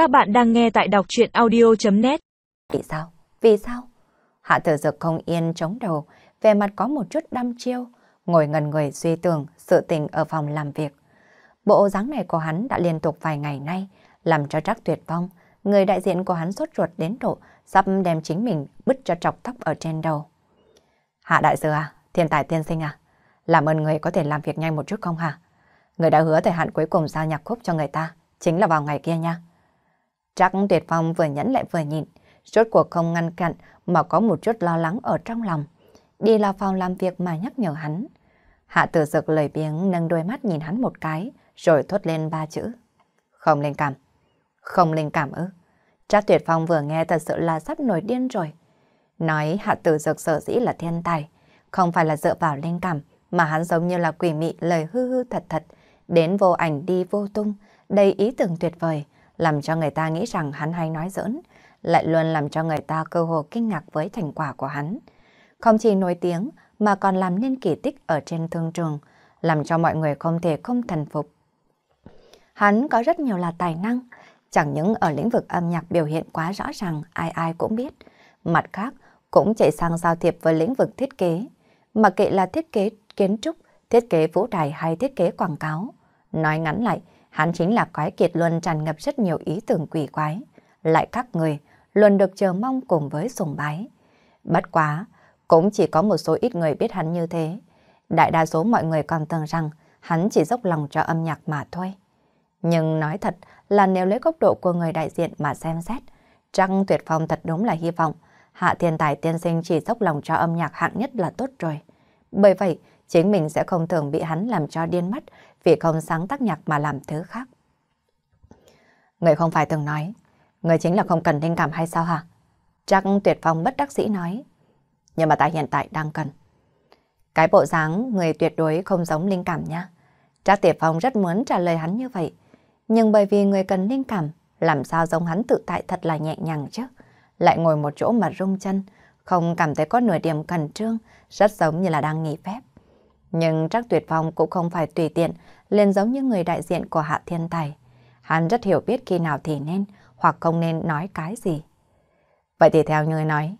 Các bạn đang nghe tại đọc chuyện audio.net Vì sao? Vì sao? Hạ thở dực không yên chống đầu, về mặt có một chút đăm chiêu, ngồi ngần người suy tưởng sự tình ở phòng làm việc. Bộ dáng này của hắn đã liên tục vài ngày nay, làm cho trắc tuyệt vong. Người đại diện của hắn sốt ruột đến độ sắp đem chính mình bứt cho trọc tóc ở trên đầu. Hạ đại sư à, thiên tài tiên sinh à, làm ơn người có thể làm việc nhanh một chút không hả? Người đã hứa thời hạn cuối cùng giao nhạc khúc cho người ta, chính là vào ngày kia nha. Trác tuyệt phong vừa nhẫn lại vừa nhịn, rốt cuộc không ngăn cản mà có một chút lo lắng ở trong lòng. Đi vào phòng làm việc mà nhắc nhở hắn. Hạ tử dực lời biếng nâng đôi mắt nhìn hắn một cái, rồi thốt lên ba chữ. Không linh cảm. Không linh cảm ư. Trác tuyệt phong vừa nghe thật sự là sắp nổi điên rồi. Nói hạ tử dực sở dĩ là thiên tài, không phải là dựa vào linh cảm, mà hắn giống như là quỷ mị lời hư hư thật thật, đến vô ảnh đi vô tung, đầy ý tưởng tuyệt vời, làm cho người ta nghĩ rằng hắn hay nói giỡn, lại luôn làm cho người ta cơ hồ kinh ngạc với thành quả của hắn. Không chỉ nổi tiếng mà còn làm nên kỳ tích ở trên thương trường, làm cho mọi người không thể không thần phục. Hắn có rất nhiều là tài năng, chẳng những ở lĩnh vực âm nhạc biểu hiện quá rõ ràng ai ai cũng biết, mặt khác cũng chạy sang giao thiệp với lĩnh vực thiết kế, mà kệ là thiết kế kiến trúc, thiết kế vũ đài hay thiết kế quảng cáo. Nói ngắn lại, hắn chính là quái kiệt luôn tràn ngập rất nhiều ý tưởng quỷ quái, lại các người luôn được chờ mong cùng với sùng bái. Bất quá, cũng chỉ có một số ít người biết hắn như thế. Đại đa số mọi người còn tưởng rằng hắn chỉ dốc lòng cho âm nhạc mà thôi. Nhưng nói thật là nếu lấy góc độ của người đại diện mà xem xét, Trăng Tuyệt Phong thật đúng là hy vọng Hạ Thiên Tài tiên sinh chỉ dốc lòng cho âm nhạc hạng nhất là tốt rồi. Bởi vậy, chính mình sẽ không thường bị hắn làm cho điên mất vì không sáng tác nhạc mà làm thứ khác. Người không phải từng nói, người chính là không cần linh cảm hay sao hả? Chắc tuyệt phong bất đắc dĩ nói. Nhưng mà ta hiện tại đang cần. Cái bộ dáng người tuyệt đối không giống linh cảm nha. Trác tuyệt Phong rất muốn trả lời hắn như vậy. Nhưng bởi vì người cần linh cảm, làm sao giống hắn tự tại thật là nhẹ nhàng chứ. Lại ngồi một chỗ mà rung chân, không cảm thấy có nửa điểm cẩn trương, rất giống như là đang nghỉ phép. Nhưng Trác Tuyệt Phong cũng không phải tùy tiện, liền giống như người đại diện của Hạ Thiên Tài. Hắn rất hiểu biết khi nào thì nên hoặc không nên nói cái gì. Vậy thì theo như nói,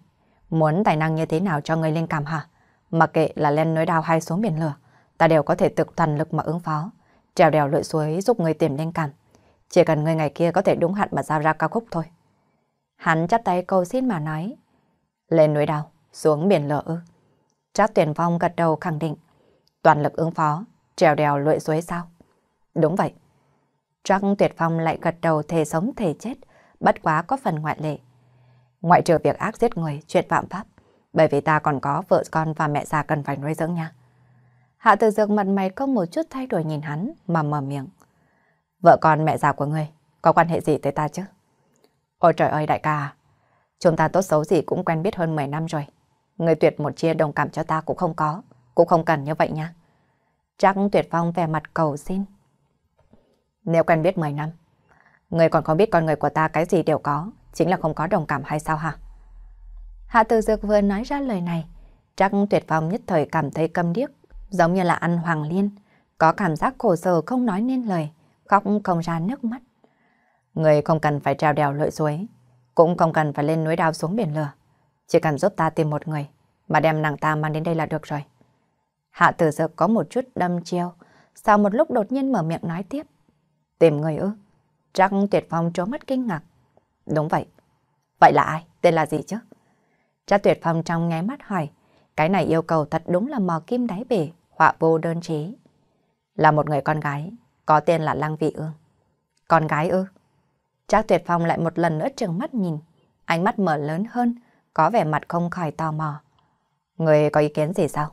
muốn tài năng như thế nào cho người linh cảm hả? Mặc kệ là lên núi đao hay xuống biển lửa, ta đều có thể tự toàn lực mà ứng phó. Trèo đèo lội suối giúp người tìm linh cảm. Chỉ cần người ngày kia có thể đúng hạn mà giao ra ca khúc thôi. Hắn chắp tay cầu xin mà nói. Lên núi đào xuống biển lửa ư. Trác tuyển phong gật đầu khẳng định. Toàn lực ứng phó, trèo đèo lội suối sao? Đúng vậy. Trang tuyệt phong lại gật đầu thề sống thề chết, bất quá có phần ngoại lệ. Ngoại trừ việc ác giết người, chuyện phạm pháp, bởi vì ta còn có vợ con và mẹ già cần phải nuôi dưỡng nha. Hạ từ dược mặt mày không một chút thay đổi nhìn hắn mà mở miệng. Vợ con mẹ già của ngươi có quan hệ gì tới ta chứ? Ôi trời ơi đại ca, à, chúng ta tốt xấu gì cũng quen biết hơn 10 năm rồi. Người tuyệt một chia đồng cảm cho ta cũng không có, cũng không cần như vậy nha. Chắc tuyệt phong vẻ mặt cầu xin. Nếu quen biết 10 năm, người còn không biết con người của ta cái gì đều có, chính là không có đồng cảm hay sao hả? Hạ tử dược vừa nói ra lời này, chắc tuyệt phong nhất thời cảm thấy câm điếc, giống như là ăn hoàng liên, có cảm giác khổ sở không nói nên lời, khóc không ra nước mắt. Người không cần phải trèo đèo lội suối, cũng không cần phải lên núi đao xuống biển lửa. Chỉ cần giúp ta tìm một người, mà đem nàng ta mang đến đây là được rồi. Hạ tử dực có một chút đâm chiêu, sau một lúc đột nhiên mở miệng nói tiếp. Tìm người ư? Trắc tuyệt phong trố mắt kinh ngạc. Đúng vậy. Vậy là ai? Tên là gì chứ? Trác tuyệt phong trong nháy mắt hỏi. Cái này yêu cầu thật đúng là mò kim đáy bể, họa vô đơn trí. Là một người con gái, có tên là Lăng Vị Ương. Con gái ư? Trác Tuyệt Phong lại một lần nữa trừng mắt nhìn, ánh mắt mở lớn hơn, có vẻ mặt không khỏi tò mò. Người có ý kiến gì sao?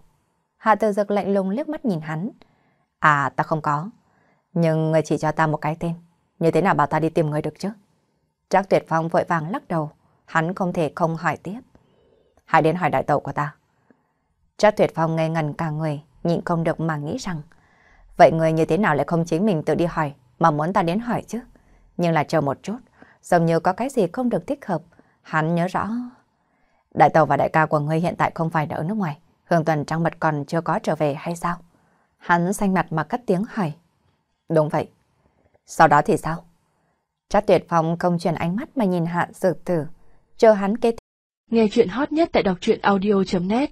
Hạ Tử Dực lạnh lùng liếc mắt nhìn hắn. À, ta không có. Nhưng người chỉ cho ta một cái tên. Như thế nào bảo ta đi tìm người được chứ? Trác Tuyệt Phong vội vàng lắc đầu. Hắn không thể không hỏi tiếp. Hãy đến hỏi đại tẩu của ta. Trác Tuyệt Phong ngây ngần cả người, nhịn không được mà nghĩ rằng. Vậy người như thế nào lại không chính mình tự đi hỏi, mà muốn ta đến hỏi chứ? Nhưng là chờ một chút, Dường như có cái gì không được thích hợp. Hắn nhớ rõ. Đại tàu và đại ca của ngươi hiện tại không phải ở nước ngoài. Hương Tuần Trăng Mật còn chưa có trở về hay sao? Hắn xanh mặt mà cất tiếng hỏi. Đúng vậy. Sau đó thì sao? Chắc tuyệt phong không chuyển ánh mắt mà nhìn hạ dược tử, chờ hắn kế Nghe chuyện hot nhất tại đọc truyện audio.net